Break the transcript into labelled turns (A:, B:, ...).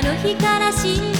A: あの日から信じ